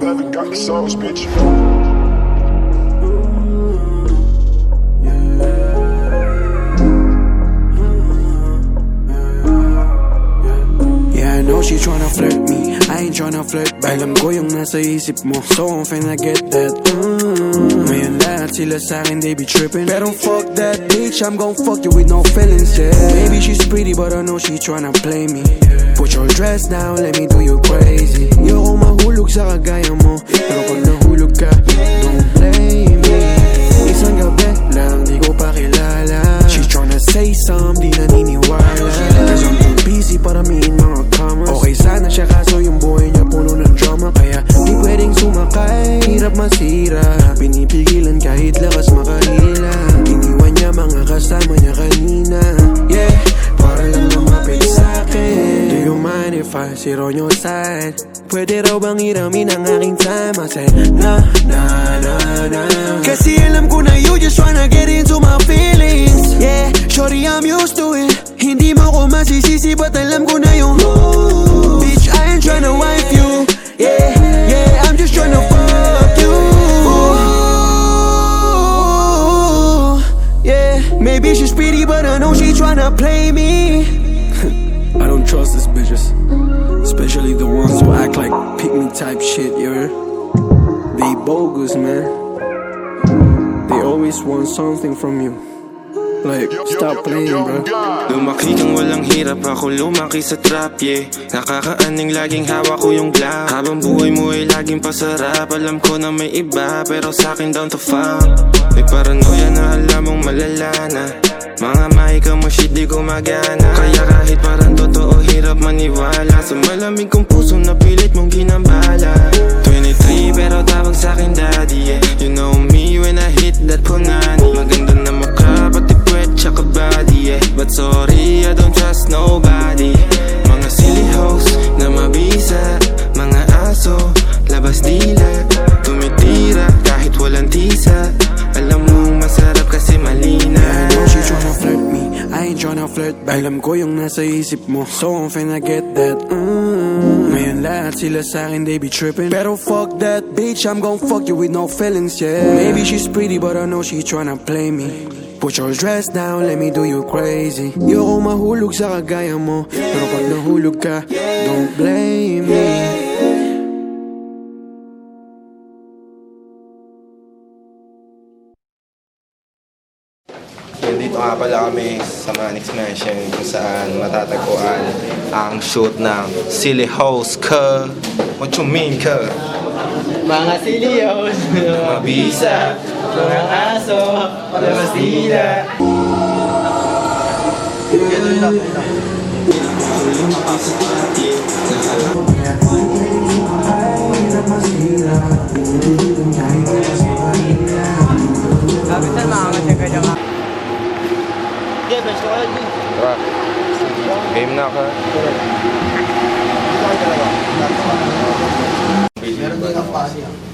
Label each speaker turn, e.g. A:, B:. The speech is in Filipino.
A: Never got the sauce, bitch.
B: Yeah, I know she tryna flirt me I ain't tryna flirt back Alam ko yung nasa isip mo So I'm finna get that mm. Ngayon lahat sila sa'kin they be tripping Pero fuck that bitch I'm gon' fuck you with no feelings yeah pretty but I know she tryna play me. Put your dress down let me do you crazy. Yoko mahulog sa kagaya mo Pero pag nahulog ka Don't blame me. Isang gabi lang di ko pa kilala She tryna say some di naniniwala Cause I'm too busy para miin mga commas. Okay sana siya kaso yung buhay niya puno ng drama Kaya di pwedeng sumakay Hirap masira Pinipigilan kahit lakas makahila Iniwan niya mga kasama niya kanina sit on your side? Pwede raw bang iramin ang aking time? I said, na, na, na, na Kasi alam ko na you just wanna get into my feelings. Yeah, shorty I'm used to it. Hindi mo ko masisisi but alam ko na yung Bitch, I ain't tryna wife you. Yeah, yeah, I'm just tryna fuck you. Ooh, Yeah, maybe she's pretty but I know she tryna play me I don't trust these bitches. Especially the ones who act like pick type shit, you heard? They bogus, man. They always want something from you. Like, stop playing, bro.
C: Lumaki kang walang hirap Ako lumaki sa trap, yeah. Nakakaaning laging hawak ko yung glock Habang buhay mo ay laging pasarap. Alam ko na may iba Pero sa'kin down to fuck May paranoia na alam mong malala na Mga mahika mo shit di gumagana. Kaya kahit parang totoo hirap maniwala. Sa malamig kong puso na pilit mong ginambala. 23 pero tawag sa'kin daddy yeah. You know me when I hit that punani. Maganda na mukha pati puwet tsaka body yeah. But sorry I don't trust nobody. Mga silly hoes na mabisa Mga aso, labas dila. Tumitira kahit walang tisa. Alam mong masarap kasi malina
B: me. I ain't tryna flirt back Alam ko yung nasa isip mo. So I'm finna get that mm. Ngayon lahat sila sa'kin they be tripping Pero fuck that bitch I'm gon' fuck you with no feelings yeah. Maybe she's pretty but I know she tryna play me. Put your dress down, let me do you crazy. Yoko mahulog sa kagaya mo Pero pag nahulog ka, don't blame me
C: Dito nga pala kami sa Manix Mansion kung saan matatagpuan ang shoot ng Silly House ka. What you mean ka?
D: Mga silios, mga bisa, mga aso, labas dila.
C: Tara. Game na ka.
D: Meron din ang pasi.